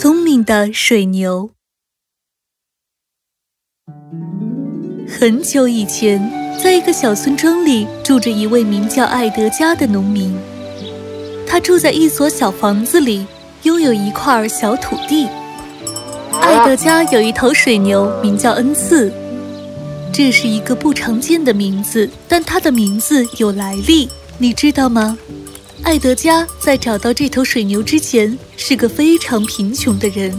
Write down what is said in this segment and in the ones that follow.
聪明的水牛。很久以前，在一个小村庄里，住着一位名叫艾德加的农民。他住在一所小房子里，拥有一块小土地。艾德加有一头水牛，名叫恩赐。这是一个不常见的名字，但它的名字有来历，你知道吗？艾德加在找到这头水牛之前是个非常贫穷的人。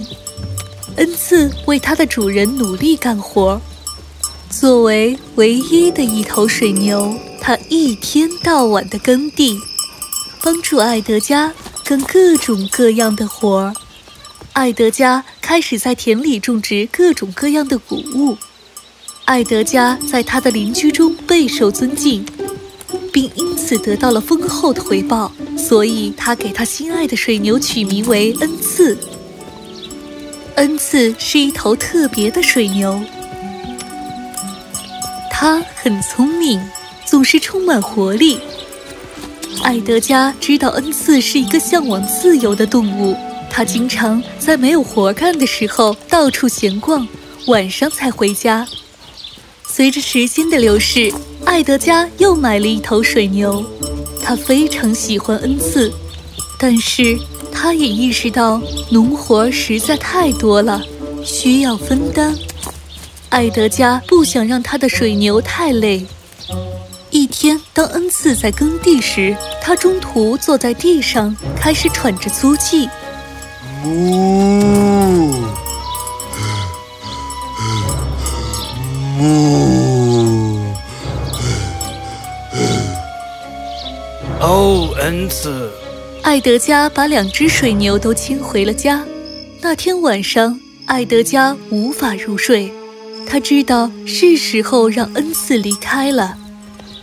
恩赐为他的主人努力干活。作为唯一的一头水牛，他一天到晚的耕地，帮助艾德加干各种各样的活儿。艾德加开始在田里种植各种各样的谷物。艾德加在他的邻居中备受尊敬。并因此得到了丰厚的回报，所以他给他心爱的水牛取名为恩赐。恩赐是一头特别的水牛，它很聪明，总是充满活力。艾德加知道恩赐是一个向往自由的动物，他经常在没有活干的时候到处闲逛，晚上才回家。随着时间的流逝。艾德加又买了一头水牛，他非常喜欢恩赐，但是他也意识到农活实在太多了，需要分担。艾德加不想让他的水牛太累。一天，当恩赐在耕地时，他中途坐在地上，开始喘着粗气。呜，呜。哦，恩赐。艾德加把两只水牛都牵回了家。那天晚上，艾德加无法入睡，他知道是时候让恩赐离开了。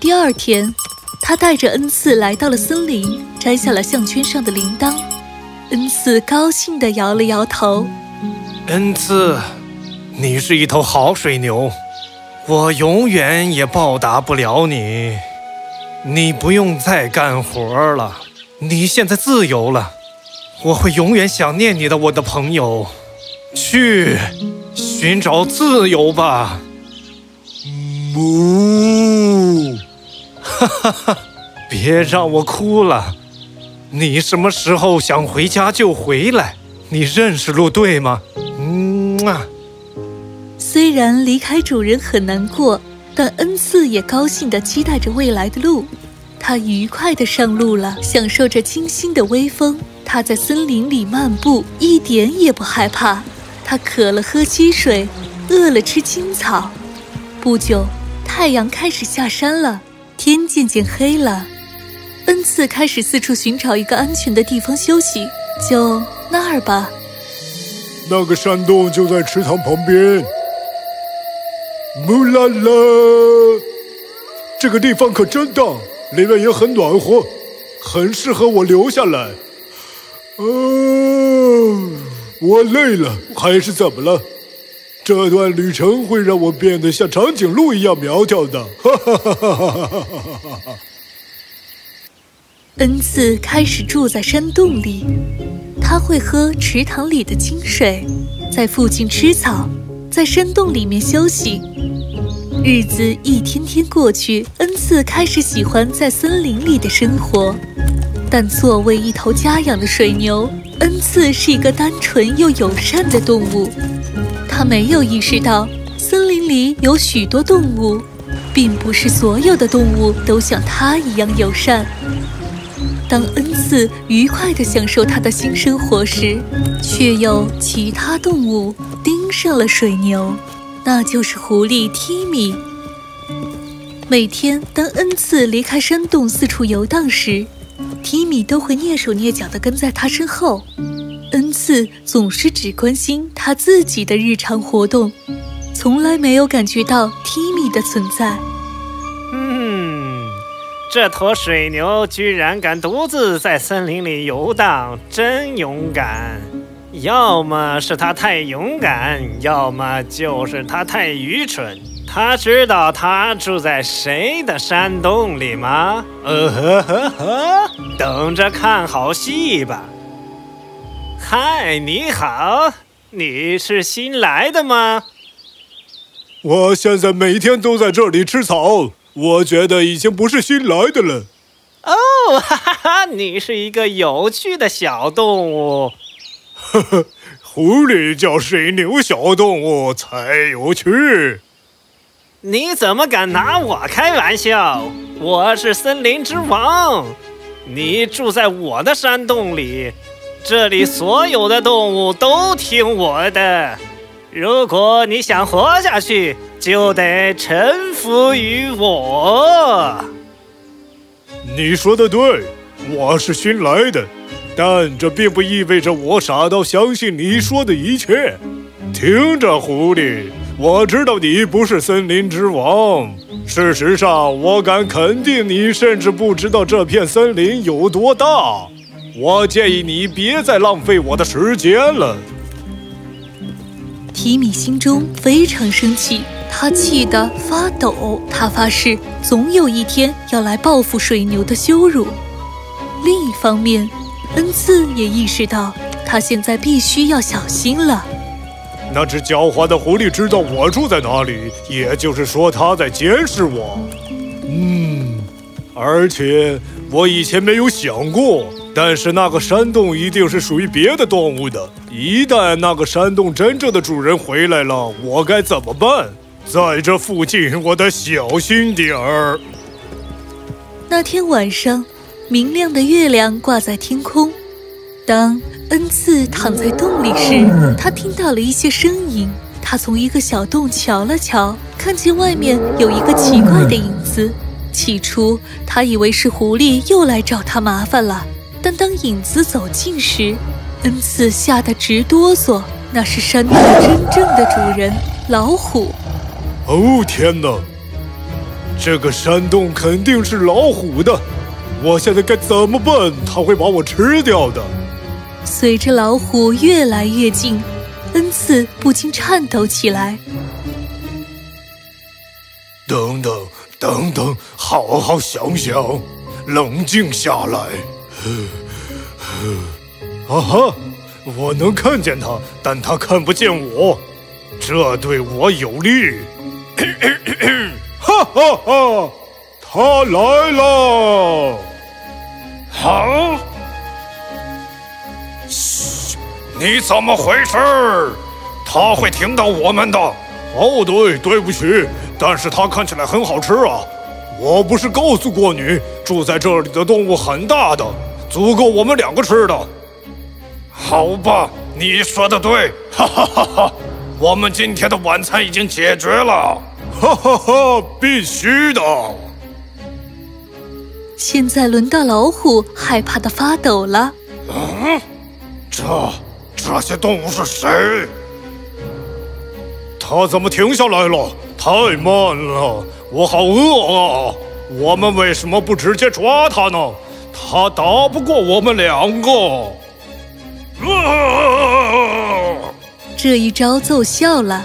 第二天，他带着恩赐来到了森林，摘下了项圈上的铃铛。恩赐高兴地摇了摇头。恩赐，你是一头好水牛，我永远也报答不了你。你不用再干活了，你现在自由了。我会永远想念你的，我的朋友。去寻找自由吧。呜，哈哈哈！别让我哭了。你什么时候想回家就回来。你认识路对吗？嗯啊。虽然离开主人很难过。但恩赐也高兴地期待着未来的路，他愉快地上路了，享受着清新的微风。他在森林里漫步，一点也不害怕。他渴了喝溪水，饿了吃青草。不久，太阳开始下山了，天渐渐黑了。恩赐开始四处寻找一个安全的地方休息，就那儿吧。那个山洞就在池塘旁边。木啦啦，这个地方可真大，里面也很暖和，很适合我留下来。嗯，我累了，还是怎么了？这段旅程会让我变得像长颈鹿一样苗条的。哈哈哈哈哈哈！恩赐开始住在山洞里，他会喝池塘里的清水，在附近吃草，在山洞里面休息。日子一天天过去，恩赐开始喜欢在森林里的生活。但作为一头家养的水牛，恩赐是一个单纯又友善的动物。他没有意识到，森林里有许多动物，并不是所有的动物都像他一样友善。当恩赐愉快地享受他的新生活时，却有其他动物盯上了水牛。那就是狐狸提米。每天当恩赐离开山洞四处游荡时，提米都会蹑手蹑脚地跟在他身后。恩赐总是只关心他自己的日常活动，从来没有感觉到提米的存在。嗯，这头水牛居然敢独自在森林里游荡，真勇敢。要么是他太勇敢，要么就是他太愚蠢。他知道他住在谁的山洞里吗？呃呵呵呵，等着看好戏吧。嗨，你好，你是新来的吗？我现在每天都在这里吃草，我觉得已经不是新来的了。哦，哈哈哈！你是一个有趣的小动物。呵呵，狐狸叫水牛小动物才有趣。你怎么敢拿我开玩笑？我是森林之王，你住在我的山洞里，这里所有的动物都听我的。如果你想活下去，就得臣服于我。你说的对，我是新来的，但这并不意味着我傻到相信你说的一切。听着，狐狸，我知道你不是森林之王。事实上，我敢肯定，你甚至不知道这片森林有多大。我建议你别再浪费我的时间了。提米心中非常生气，他气得发抖。他发誓，总有一天要来报复水牛的羞辱。另一方面，恩赐也意识到，他现在必须要小心了。那只狡猾的狐狸知道我住在哪里，也就是说，它在监视我。嗯，而且我以前没有想过。但是那个山洞一定是属于别的动物的。一旦那个山洞真正的主人回来了，我该怎么办？在这附近，我得小心点儿。那天晚上，明亮的月亮挂在天空。当恩赐躺在洞里时，他听到了一些声音。他从一个小洞瞧了瞧，看见外面有一个奇怪的影子。起初，他以为是狐狸又来找他麻烦了。但当影子走近时，恩赐吓得直哆嗦。那是山洞真正的主人——老虎。哦天哪！这个山洞肯定是老虎的。我现在该怎么办？它会把我吃掉的。随着老虎越来越近，恩赐不禁颤抖起来。等等，等等，好好想想，冷静下来。啊哈！我能看见他，但他看不见我，这对我有利。哈哈哈！他来了！好！嘘！你怎么回事？他会听到我们的。哦，对，对不起，但是它看起来很好吃啊。我不是告诉过你，住在这里的动物很大的。足够我们两个吃的，好吧？你说的对，哈哈哈哈！我们今天的晚餐已经解决了，哈哈哈！必须的。现在轮到老虎害怕的发抖了。嗯，这这些动物是谁？它怎么停下来了？太慢了，我好饿啊！我们为什么不直接抓它呢？他打不过我们两个，这一招奏效了，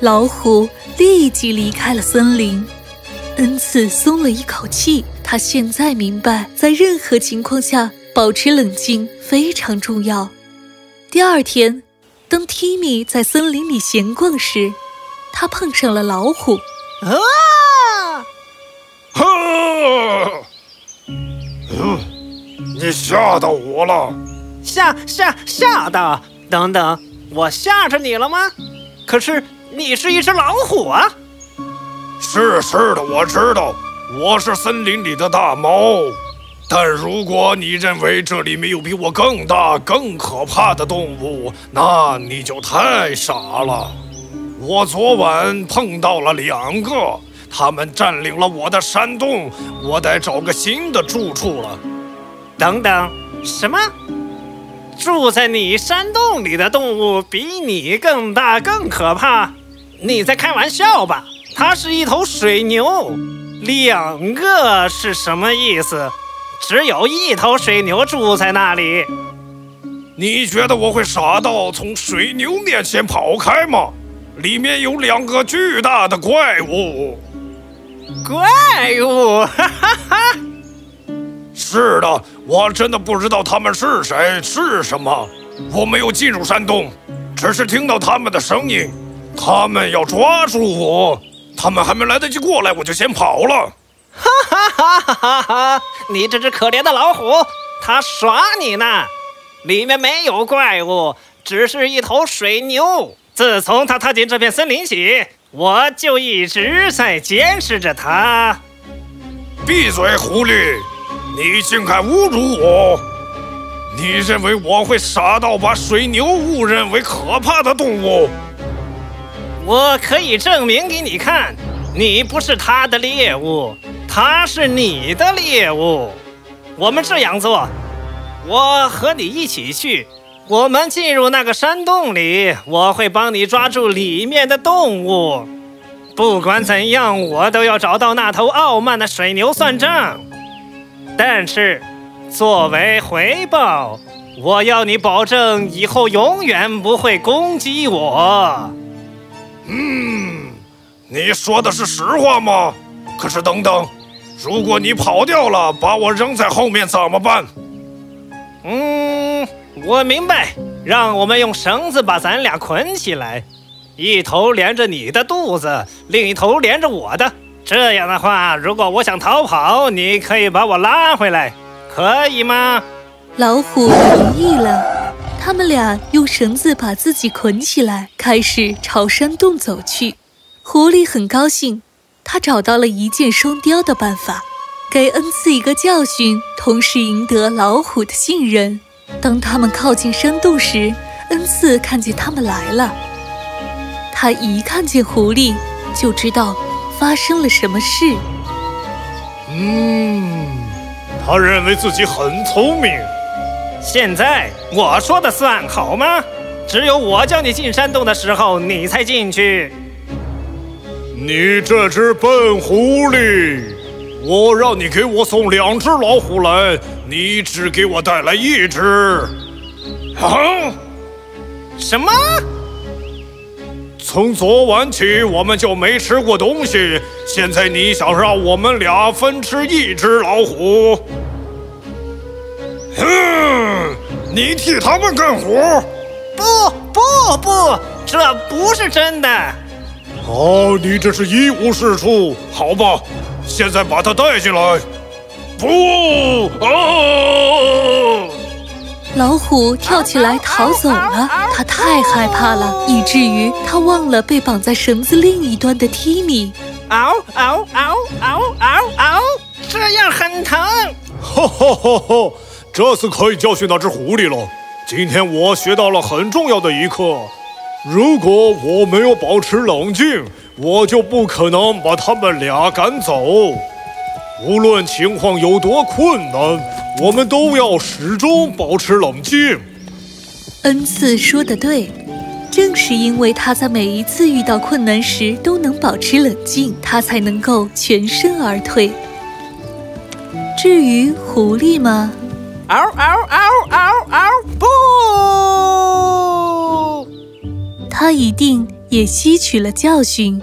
老虎立即离开了森林。恩赐松了一口气，他现在明白，在任何情况下保持冷静非常重要。第二天，当 Timmy 在森林里闲逛时，他碰上了老虎。啊！你吓到我了，吓吓吓到！等等，我吓着你了吗？可是你是一只老虎啊！是是的，我知道，我是森林里的大猫。但如果你认为这里没有比我更大、更可怕的动物，那你就太傻了。我昨晚碰到了两个，他们占领了我的山洞，我得找个新的住处了。等等，什么？住在你山洞里的动物比你更大、更可怕？你在开玩笑吧？它是一头水牛，两个是什么意思？只有一头水牛住在那里。你觉得我会傻到从水牛面前跑开吗？里面有两个巨大的怪物。怪物？哈哈哈！是的。我真的不知道他们是谁，是什么。我没有进入山洞，只是听到他们的声音。他们要抓住我，他们还没来得及过来，我就先跑了。哈哈哈哈哈哈！你这只可怜的老虎，它耍你呢！里面没有怪物，只是一头水牛。自从它踏进这片森林起，我就一直在监视着它。闭嘴，狐狸！你竟敢侮辱我！你认为我会傻到把水牛误认为可怕的动物？我可以证明给你看，你不是他的猎物，他是你的猎物。我们这样做，我和你一起去。我们进入那个山洞里，我会帮你抓住里面的动物。不管怎样，我都要找到那头傲慢的水牛算账。但是，作为回报，我要你保证以后永远不会攻击我。嗯，你说的是实话吗？可是等等，如果你跑掉了，把我扔在后面怎么办？嗯，我明白。让我们用绳子把咱俩捆起来，一头连着你的肚子，另一头连着我的。这样的话，如果我想逃跑，你可以把我拉回来，可以吗？老虎同意了。他们俩用绳子把自己捆起来，开始朝山洞走去。狐狸很高兴，他找到了一箭双雕的办法，给恩赐一个教训，同时赢得老虎的信任。当他们靠近山洞时，恩赐看见他们来了。他一看见狐狸，就知道发生了什么事。嗯，他认为自己很聪明。现在我说的算好吗？只有我叫你进山洞的时候，你才进去。你这只笨狐狸！我让你给我送两只老虎来，你只给我带来一只。啊？什么？从昨晚起我们就没吃过东西，现在你想让我们俩分吃一只老虎？你替他们干活？不不不，这不是真的。哦，你这是一无是处。好吧，现在把他带进来。不！啊！老虎跳起来逃走了，它太害怕了，以至于它忘了被绑在绳子另一端的提米。嗷嗷嗷嗷嗷嗷！这样很疼。哈哈哈哈！这次可以教训那只狐狸了。今天我学到了很重要的一课：如果我没有保持冷静，我就不可能把他们俩赶走。无论情况有多困难，我们都要始终保持冷静。恩赐说的对，正是因为他在每一次遇到困难时都能保持冷静，他才能够全身而退。至于狐狸吗？嗷嗷嗷嗷嗷！不，他一定也吸取了教训。